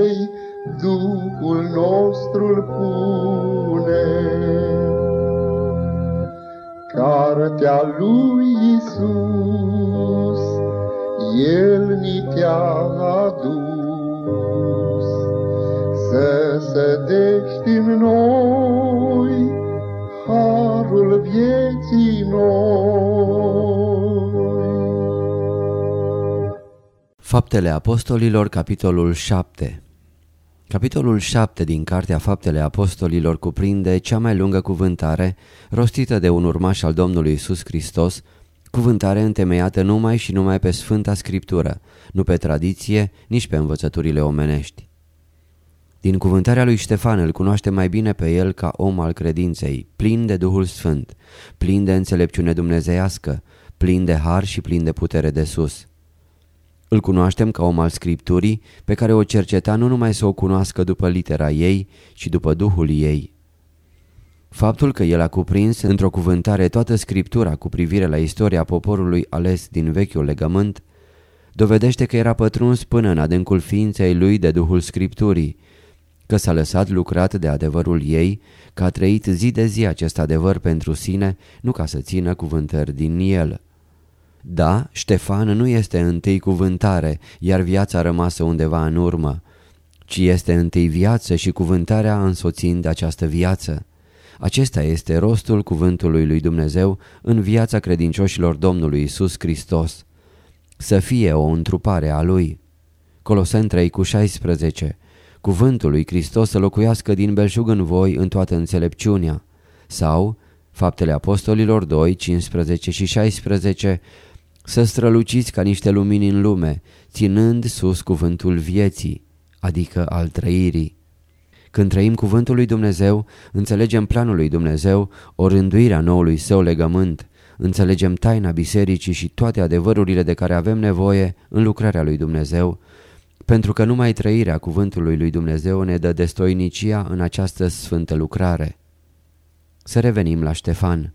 veșniciei, Duhul nostru pune. Cartea lui Isus, El ni te-a adus, Să sădești în noi Harul vieții noi. Faptele Apostolilor, capitolul 7 Capitolul 7 din Cartea Faptele Apostolilor cuprinde cea mai lungă cuvântare rostită de un urmaș al Domnului Isus Hristos, cuvântare întemeiată numai și numai pe Sfânta Scriptură, nu pe tradiție, nici pe învățăturile omenești. Din cuvântarea lui Ștefan îl cunoaște mai bine pe el ca om al credinței, plin de Duhul Sfânt, plin de înțelepciune dumnezeiască, plin de har și plin de putere de sus. Îl cunoaștem ca om al Scripturii, pe care o cerceta nu numai să o cunoască după litera ei, ci după Duhul ei. Faptul că el a cuprins într-o cuvântare toată Scriptura cu privire la istoria poporului ales din vechiul legământ, dovedește că era pătruns până în adâncul ființei lui de Duhul Scripturii, că s-a lăsat lucrat de adevărul ei, că a trăit zi de zi acest adevăr pentru sine, nu ca să țină cuvântări din el. Da, Ștefan nu este întâi cuvântare, iar viața rămasă undeva în urmă, ci este întâi viață și cuvântarea însoțind această viață. Acesta este rostul cuvântului lui Dumnezeu în viața credincioșilor Domnului Isus Hristos. Să fie o întrupare a Lui. Colosen 3 cu 16 Cuvântul lui Hristos să locuiască din belșug în voi în toată înțelepciunea. Sau, Faptele Apostolilor 2, 15 și 16 Să străluciți ca niște lumini în lume, ținând sus cuvântul vieții, adică al trăirii. Când trăim cuvântul lui Dumnezeu, înțelegem planul lui Dumnezeu, o rânduirea noului său legământ, înțelegem taina bisericii și toate adevărurile de care avem nevoie în lucrarea lui Dumnezeu, pentru că numai trăirea cuvântului lui Dumnezeu ne dă destoinicia în această sfântă lucrare. Să revenim la Ștefan.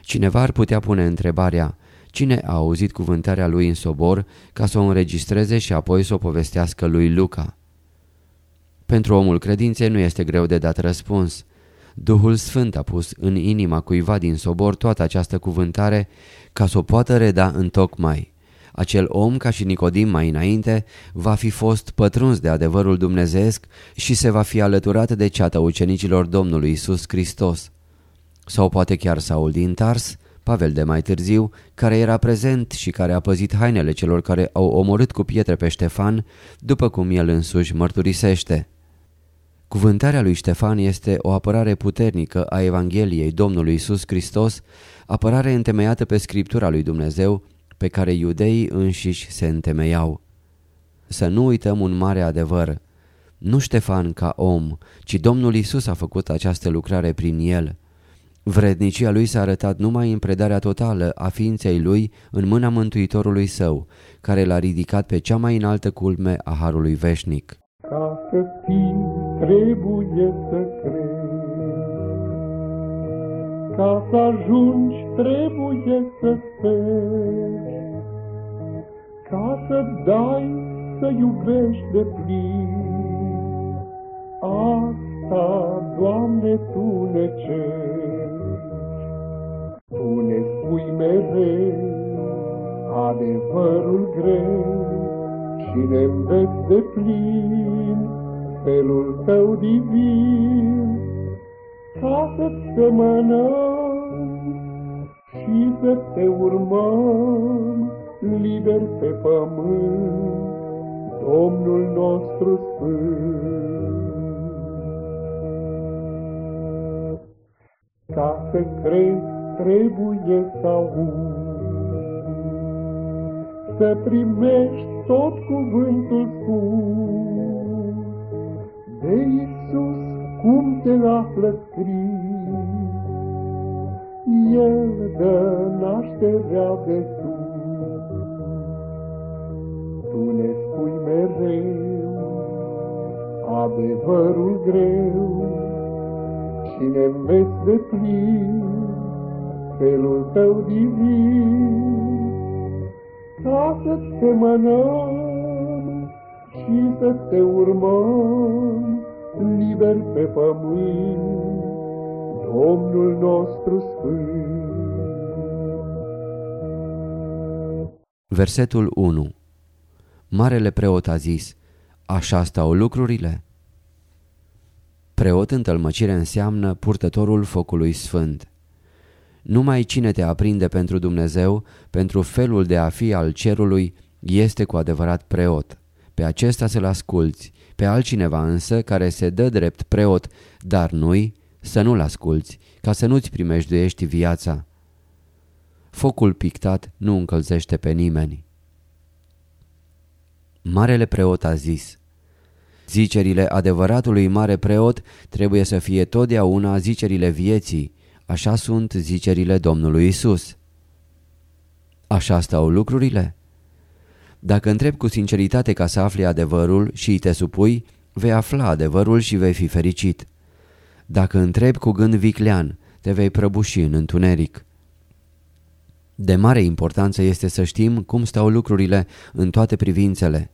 Cineva ar putea pune întrebarea, cine a auzit cuvântarea lui în sobor ca să o înregistreze și apoi să o povestească lui Luca? Pentru omul credinței nu este greu de dat răspuns. Duhul Sfânt a pus în inima cuiva din sobor toată această cuvântare ca să o poată reda în tocmai. Acel om, ca și Nicodim mai înainte, va fi fost pătruns de adevărul dumnezeesc și se va fi alăturat de ceata ucenicilor Domnului Isus Hristos. Sau poate chiar Saul din Tars, Pavel de mai târziu, care era prezent și care a păzit hainele celor care au omorât cu pietre pe Ștefan, după cum el însuși mărturisește. Cuvântarea lui Ștefan este o apărare puternică a Evangheliei Domnului Isus Hristos, apărare întemeiată pe Scriptura lui Dumnezeu, pe care iudeii înșiși se întemeiau. Să nu uităm un mare adevăr. Nu Ștefan ca om, ci Domnul Isus a făcut această lucrare prin el. Vrednicia lui s-a arătat numai în predarea totală a ființei lui în mâna Mântuitorului său, care l-a ridicat pe cea mai înaltă culme a Harului Veșnic. Ca să fii, trebuie să crezi. Ca să ajungi, trebuie să speri. Ca să dai, să iubești de plin. Asta, Doamne, Tu ne ceri. Tu ne spui mereu adevărul greu și ne înveți de plin felul Tău divin ca să-ți semănăm și să te urmăm liber pe pământ, Domnul nostru Sfânt. Ca să crezi trebuie să auzi, să primești tot cuvântul spus. De Iisus cum te află scris, El dă nașterea de sus. Tu ne spui mereu adevărul greu și ne înveți de plin felul tău divin ca să te mănăm și să te urmăm liber pe pământ, Domnul nostru Sfânt. Versetul 1 Marele preot a zis, așa stau lucrurile? Preot în tălmăcire înseamnă purtătorul focului sfânt. Numai cine te aprinde pentru Dumnezeu, pentru felul de a fi al cerului, este cu adevărat preot. Pe acesta să-l asculți, pe altcineva însă care se dă drept preot, dar nu-i, să nu-l asculți, ca să nu-ți primejduiești viața. Focul pictat nu încălzește pe nimeni. Marele preot a zis, Zicerile adevăratului mare preot trebuie să fie totdeauna zicerile vieții, așa sunt zicerile Domnului Isus. Așa stau lucrurile? Dacă întreb cu sinceritate ca să afli adevărul și îi te supui, vei afla adevărul și vei fi fericit. Dacă întreb cu gând viclean, te vei prăbuși în întuneric. De mare importanță este să știm cum stau lucrurile în toate privințele.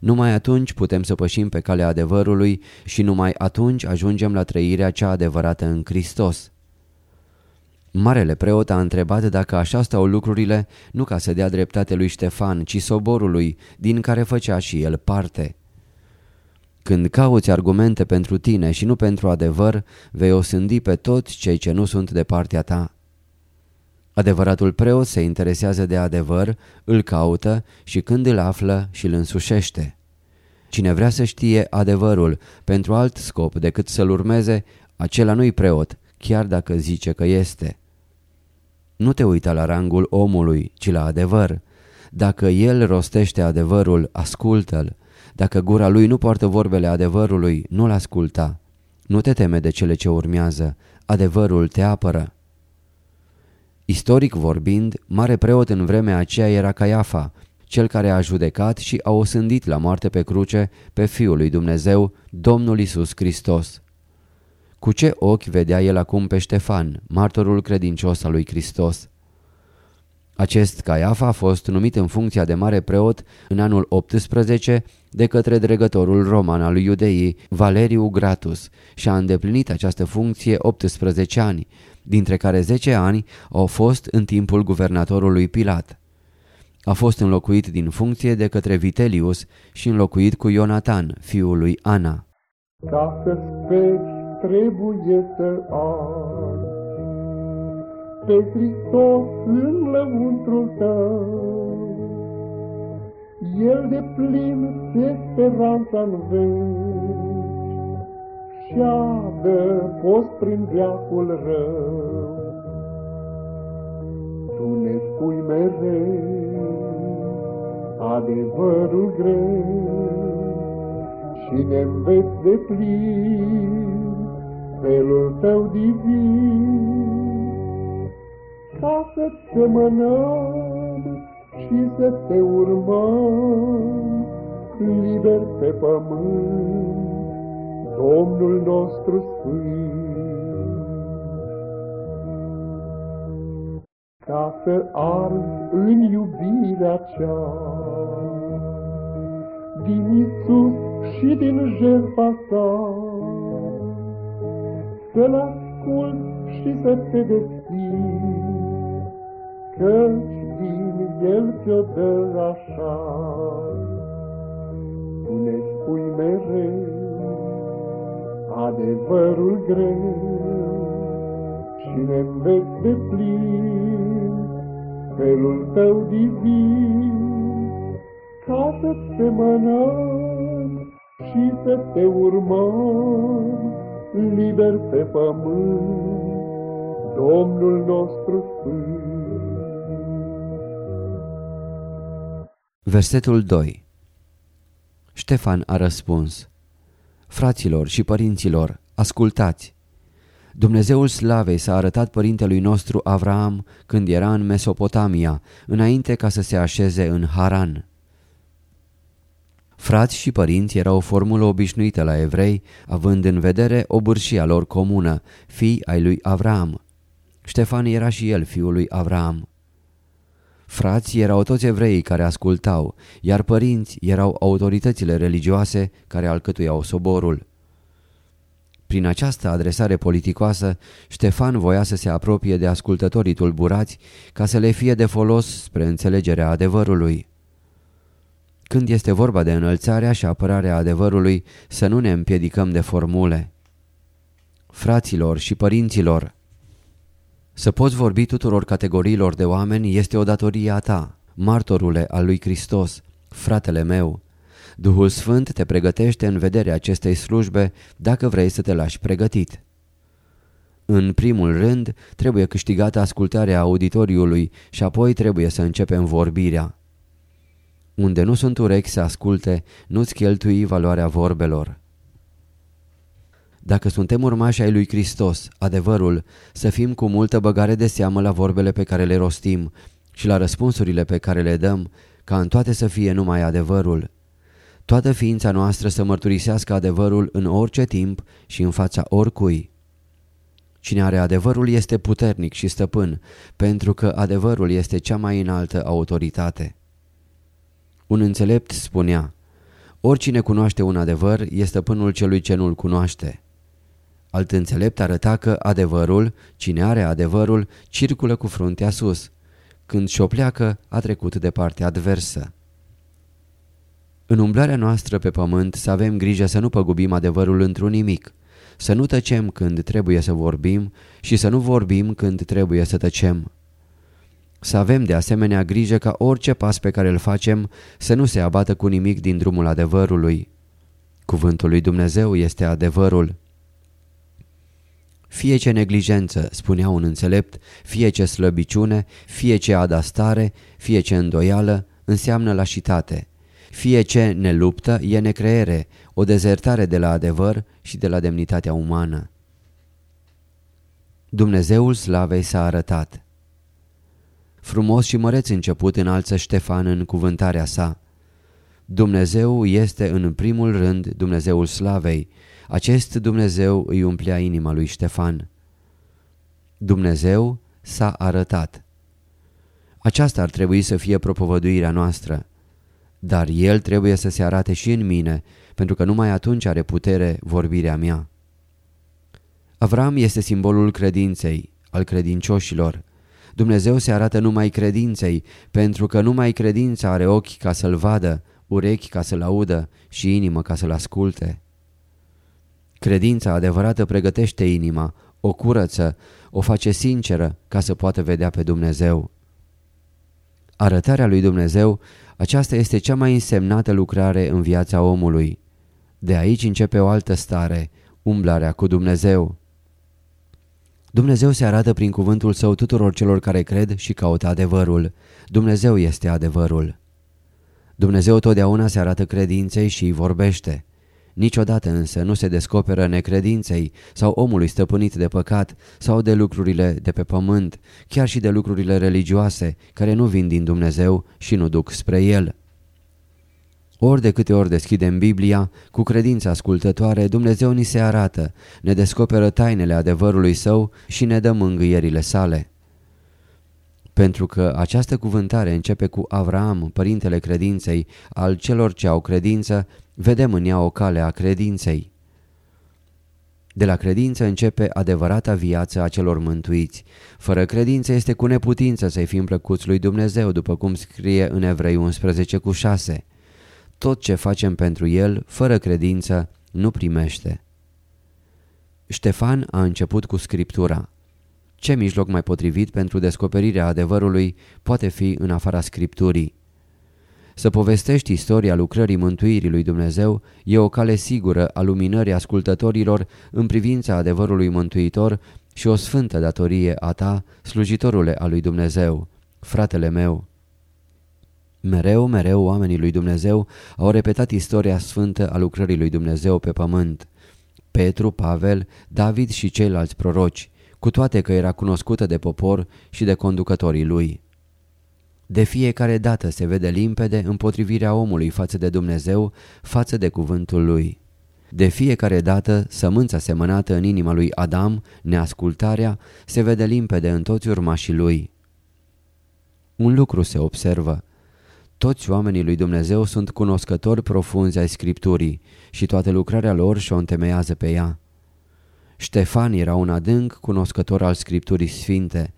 Numai atunci putem să pășim pe calea adevărului și numai atunci ajungem la trăirea cea adevărată în Hristos. Marele preot a întrebat dacă așa stau lucrurile, nu ca să dea dreptate lui Ștefan, ci soborului, din care făcea și el parte. Când cauți argumente pentru tine și nu pentru adevăr, vei osândi pe toți cei ce nu sunt de partea ta. Adevăratul preot se interesează de adevăr, îl caută și când îl află și îl însușește. Cine vrea să știe adevărul pentru alt scop decât să-l urmeze, acela nu-i preot, chiar dacă zice că este. Nu te uita la rangul omului, ci la adevăr. Dacă el rostește adevărul, ascultă-l. Dacă gura lui nu poartă vorbele adevărului, nu-l asculta. Nu te teme de cele ce urmează, adevărul te apără. Istoric vorbind, mare preot în vremea aceea era Caiafa, cel care a judecat și a osândit la moarte pe cruce pe Fiul lui Dumnezeu, Domnul Isus Hristos. Cu ce ochi vedea el acum pe Ștefan, martorul credincios al lui Hristos? Acest Caiafa a fost numit în funcția de mare preot în anul 18 de către dregătorul roman al lui Iudeii, Valeriu Gratus, și a îndeplinit această funcție 18 ani, dintre care 10 ani au fost în timpul guvernatorului Pilat. A fost înlocuit din funcție de către Vitelius și înlocuit cu Ionatan, fiul lui Ana. Ca să speri, trebuie să ai pe Hristos în lăuntrul tău. El de plin de speranța în veci, șeadă post prin viacul rău. Tu ne spui mereu adevărul greu și ne înveți de plin felul tău divin ca să te mănăm și să te urmăm liber pe pământ Domnul nostru Sfânt. Ca să arzi în iubirea cea din Isus și din jertfa sa, să-L ascult și să te deschizi, căci din El ți-o dă așa. Tu ne spui mereu, adevărul greu și ne înveți de plin felul tău divin, ca să te mănăm și să te urmăm liber pe pământ, Domnul nostru Sfânt. Versetul 2 Ștefan a răspuns Fraților și părinților, ascultați! Dumnezeul slavei s-a arătat părintelui nostru Avraam când era în Mesopotamia, înainte ca să se așeze în Haran. Frați și părinți era o formulă obișnuită la evrei, având în vedere obârșia lor comună, fii ai lui Avram. Ștefan era și el fiul lui Avram. Frații erau toți evreii care ascultau, iar părinți erau autoritățile religioase care alcătuiau soborul. Prin această adresare politicoasă, Ștefan voia să se apropie de ascultătorii tulburați ca să le fie de folos spre înțelegerea adevărului. Când este vorba de înălțarea și apărarea adevărului, să nu ne împiedicăm de formule. Fraților și părinților, să poți vorbi tuturor categoriilor de oameni este o datorie a ta, martorule al lui Hristos, fratele meu. Duhul Sfânt te pregătește în vederea acestei slujbe dacă vrei să te lași pregătit. În primul rând, trebuie câștigată ascultarea auditoriului și apoi trebuie să începem vorbirea. Unde nu sunt urechi să asculte, nu-ți cheltui valoarea vorbelor. Dacă suntem urmași ai lui Hristos, adevărul, să fim cu multă băgare de seamă la vorbele pe care le rostim și la răspunsurile pe care le dăm, ca în toate să fie numai adevărul. Toată ființa noastră să mărturisească adevărul în orice timp și în fața oricui. Cine are adevărul este puternic și stăpân, pentru că adevărul este cea mai înaltă autoritate. Un înțelept spunea, oricine cunoaște un adevăr este stăpânul celui ce nu-l cunoaște. Alt înțelept arăta că adevărul, cine are adevărul, circulă cu fruntea sus. Când și-o pleacă, a trecut de partea adversă. În umblarea noastră pe pământ să avem grijă să nu păgubim adevărul într-un nimic, să nu tăcem când trebuie să vorbim și să nu vorbim când trebuie să tăcem. Să avem de asemenea grijă ca orice pas pe care îl facem să nu se abată cu nimic din drumul adevărului. Cuvântul lui Dumnezeu este adevărul. Fie ce neglijență, spunea un înțelept, fie ce slăbiciune, fie ce adastare, fie ce îndoială, înseamnă lașitate. Fie ce ne luptă e necreere, o dezertare de la adevăr și de la demnitatea umană. Dumnezeul slavei s-a arătat. Frumos și măreț început înalță Ștefan în cuvântarea sa. Dumnezeu este în primul rând Dumnezeul slavei. Acest Dumnezeu îi umplea inima lui Ștefan. Dumnezeu s-a arătat. Aceasta ar trebui să fie propovăduirea noastră. Dar El trebuie să se arate și în mine, pentru că numai atunci are putere vorbirea mea. Avram este simbolul credinței, al credincioșilor. Dumnezeu se arată numai credinței, pentru că numai credința are ochi ca să-L vadă, urechi ca să-L audă și inimă ca să-L asculte. Credința adevărată pregătește inima, o curăță, o face sinceră ca să poată vedea pe Dumnezeu. Arătarea lui Dumnezeu, aceasta este cea mai însemnată lucrare în viața omului. De aici începe o altă stare, umblarea cu Dumnezeu. Dumnezeu se arată prin cuvântul său tuturor celor care cred și caută adevărul. Dumnezeu este adevărul. Dumnezeu totdeauna se arată credinței și îi vorbește. Niciodată însă nu se descoperă necredinței sau omului stăpânit de păcat sau de lucrurile de pe pământ, chiar și de lucrurile religioase care nu vin din Dumnezeu și nu duc spre El. Ori de câte ori deschidem Biblia, cu credința ascultătoare, Dumnezeu ni se arată, ne descoperă tainele adevărului său și ne dă mângâierile sale. Pentru că această cuvântare începe cu Avraam, părintele credinței, al celor ce au credință, vedem în ea o cale a credinței. De la credință începe adevărata viață a celor mântuiți. Fără credință este cu neputință să-i fim plăcuți lui Dumnezeu, după cum scrie în Evrei 11 cu 6 tot ce facem pentru el, fără credință, nu primește. Ștefan a început cu scriptura. Ce mijloc mai potrivit pentru descoperirea adevărului poate fi în afara scripturii? Să povestești istoria lucrării mântuirii lui Dumnezeu e o cale sigură a luminării ascultătorilor în privința adevărului mântuitor și o sfântă datorie a ta, slujitorule a lui Dumnezeu, fratele meu. Mereu, mereu oamenii lui Dumnezeu au repetat istoria sfântă a lucrării lui Dumnezeu pe pământ. Petru, Pavel, David și ceilalți proroci, cu toate că era cunoscută de popor și de conducătorii lui. De fiecare dată se vede limpede împotrivirea omului față de Dumnezeu, față de cuvântul lui. De fiecare dată, sămânța semănată în inima lui Adam, neascultarea, se vede limpede în toți urmașii lui. Un lucru se observă. Toți oamenii lui Dumnezeu sunt cunoscători profunzi ai Scripturii și toată lucrarea lor și-o întemeiază pe ea. Ștefan era un adânc cunoscător al Scripturii Sfinte.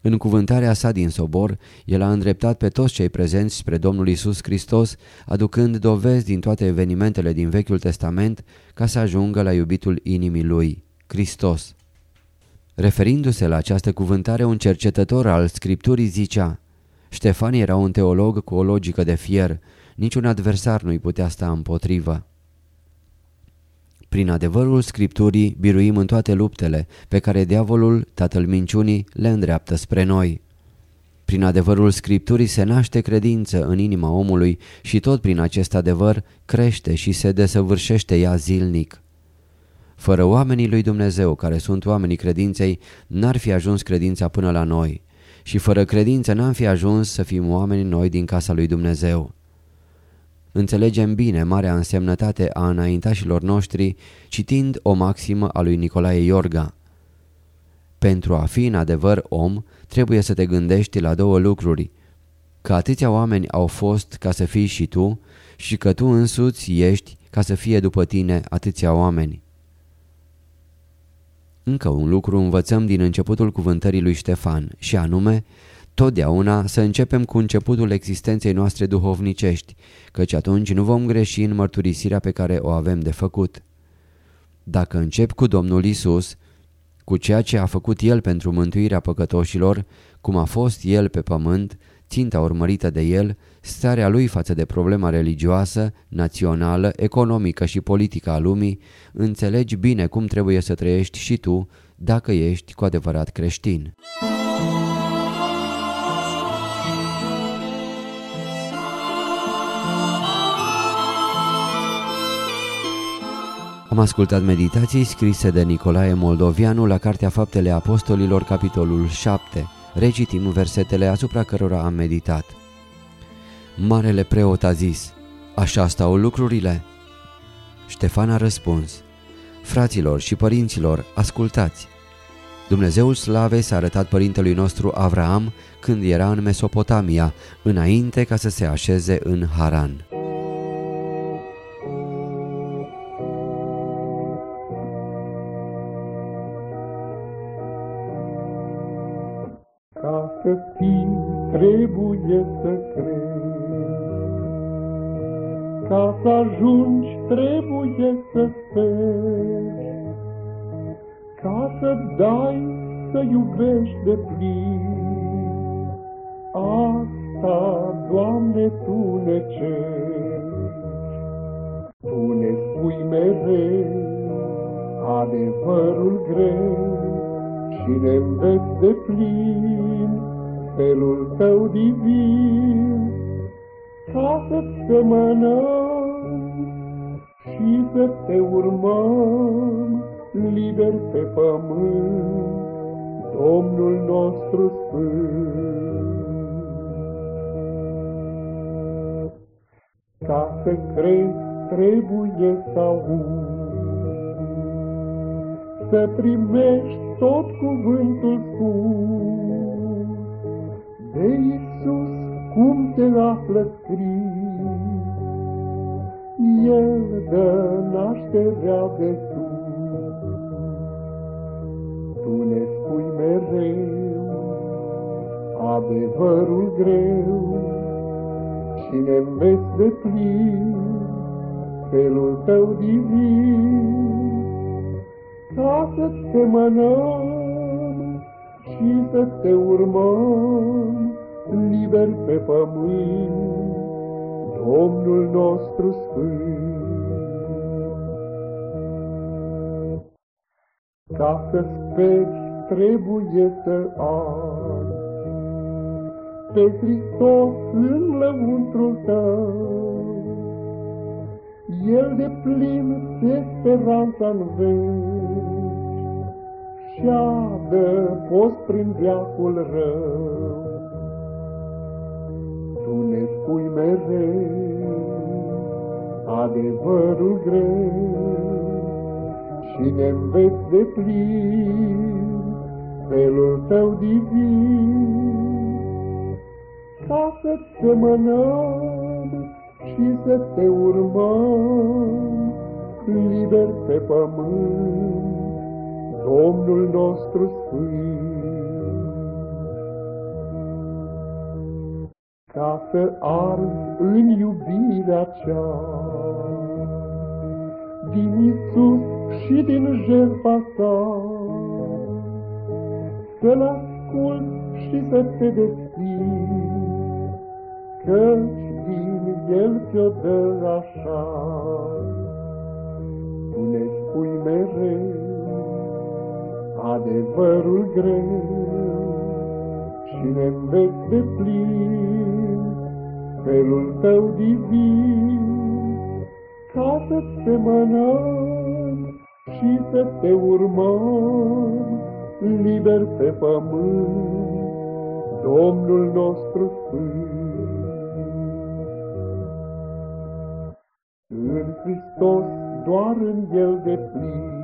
În cuvântarea sa din sobor, el a îndreptat pe toți cei prezenți spre Domnul Isus Hristos, aducând dovezi din toate evenimentele din Vechiul Testament ca să ajungă la iubitul inimii lui, Hristos. Referindu-se la această cuvântare, un cercetător al Scripturii zicea Ștefan era un teolog cu o logică de fier, niciun adversar nu-i putea sta împotrivă. Prin adevărul Scripturii biruim în toate luptele pe care diavolul, tatăl minciunii, le îndreaptă spre noi. Prin adevărul Scripturii se naște credință în inima omului și tot prin acest adevăr crește și se desăvârșește ea zilnic. Fără oamenii lui Dumnezeu, care sunt oamenii credinței, n-ar fi ajuns credința până la noi și fără credință n-am fi ajuns să fim oameni noi din casa lui Dumnezeu. Înțelegem bine marea însemnătate a înaintașilor noștri citind o maximă a lui Nicolae Iorga. Pentru a fi în adevăr om, trebuie să te gândești la două lucruri. Că atâția oameni au fost ca să fii și tu și că tu însuți ești ca să fie după tine atâția oameni. Încă un lucru învățăm din începutul cuvântării lui Ștefan și anume totdeauna să începem cu începutul existenței noastre duhovnicești, căci atunci nu vom greși în mărturisirea pe care o avem de făcut. Dacă încep cu Domnul Isus, cu ceea ce a făcut El pentru mântuirea păcătoșilor, cum a fost El pe pământ, ținta urmărită de El, starea lui față de problema religioasă, națională, economică și politică a lumii, înțelegi bine cum trebuie să trăiești și tu dacă ești cu adevărat creștin. Am ascultat meditații scrise de Nicolae Moldovianu la Cartea Faptele Apostolilor, capitolul 7. Recitim versetele asupra cărora am meditat. Marele preot a zis, așa stau lucrurile? Ștefan a răspuns, fraților și părinților, ascultați! Dumnezeul slavei s-a arătat părintelui nostru Avraam când era în Mesopotamia, înainte ca să se așeze în Haran. Ca să fii, trebuie să crezi. Ca să ajungi, trebuie să speri. Ca să dai, să iubești de plin. Asta, Doamne, Tu ne ceri. Tu ne spui mereu adevărul greu, și ne înveți de plin felul tău divin, ca să-ți semănăm și să te urmăm liber pe pământ, Domnul nostru Sfânt. Ca să crezi, trebuie să auzi, să primești tot cuvântul spus de Iisus cum te află scris. El dă nașterea de sus. Tu ne spui mereu adevărul greu și ne înveți de plin felul tău divin ca să te mănăm și să te urmăm liber pe pământ, Domnul nostru Sfânt. Ca să speri trebuie să ai pe Hristos în lăuntrul tău. El de plin de speranța-n veci, și-adă post prin viacul rău. Spui mereu adevărul greu și ne înveți de plin felul tău divin ca să semănăm și să te urmăm liber pe pământ, Domnul nostru Sfânt. Ca să arzi în iubirea cea din Isus și din jertfa sa, să-L ascult și să te deschizi, căci din El ți-o dă așa. Tu ne spui mereu adevărul greu și ne înveți de plin felul tău divin, ca să te semănăm și să te urmăm liber pe pământ, Domnul nostru Sfânt. În Hristos, doar în El de plin,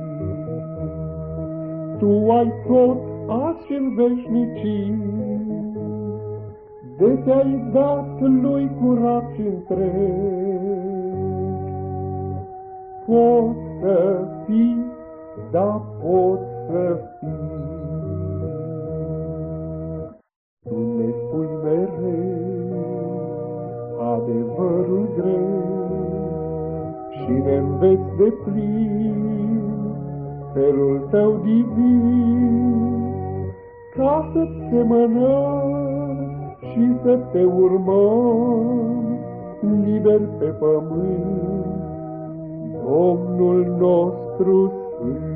Tu ai tot azi în veșnicii, de te-ai dat Lui curat și întreg. Pot să fii, da pot să fii. Tu ne spui mereu adevărul greu și ne înveți de plin felul tău divin, ca să-ți semănăm și să te urmăm liber pe pământ, Domnul nostru Sfânt.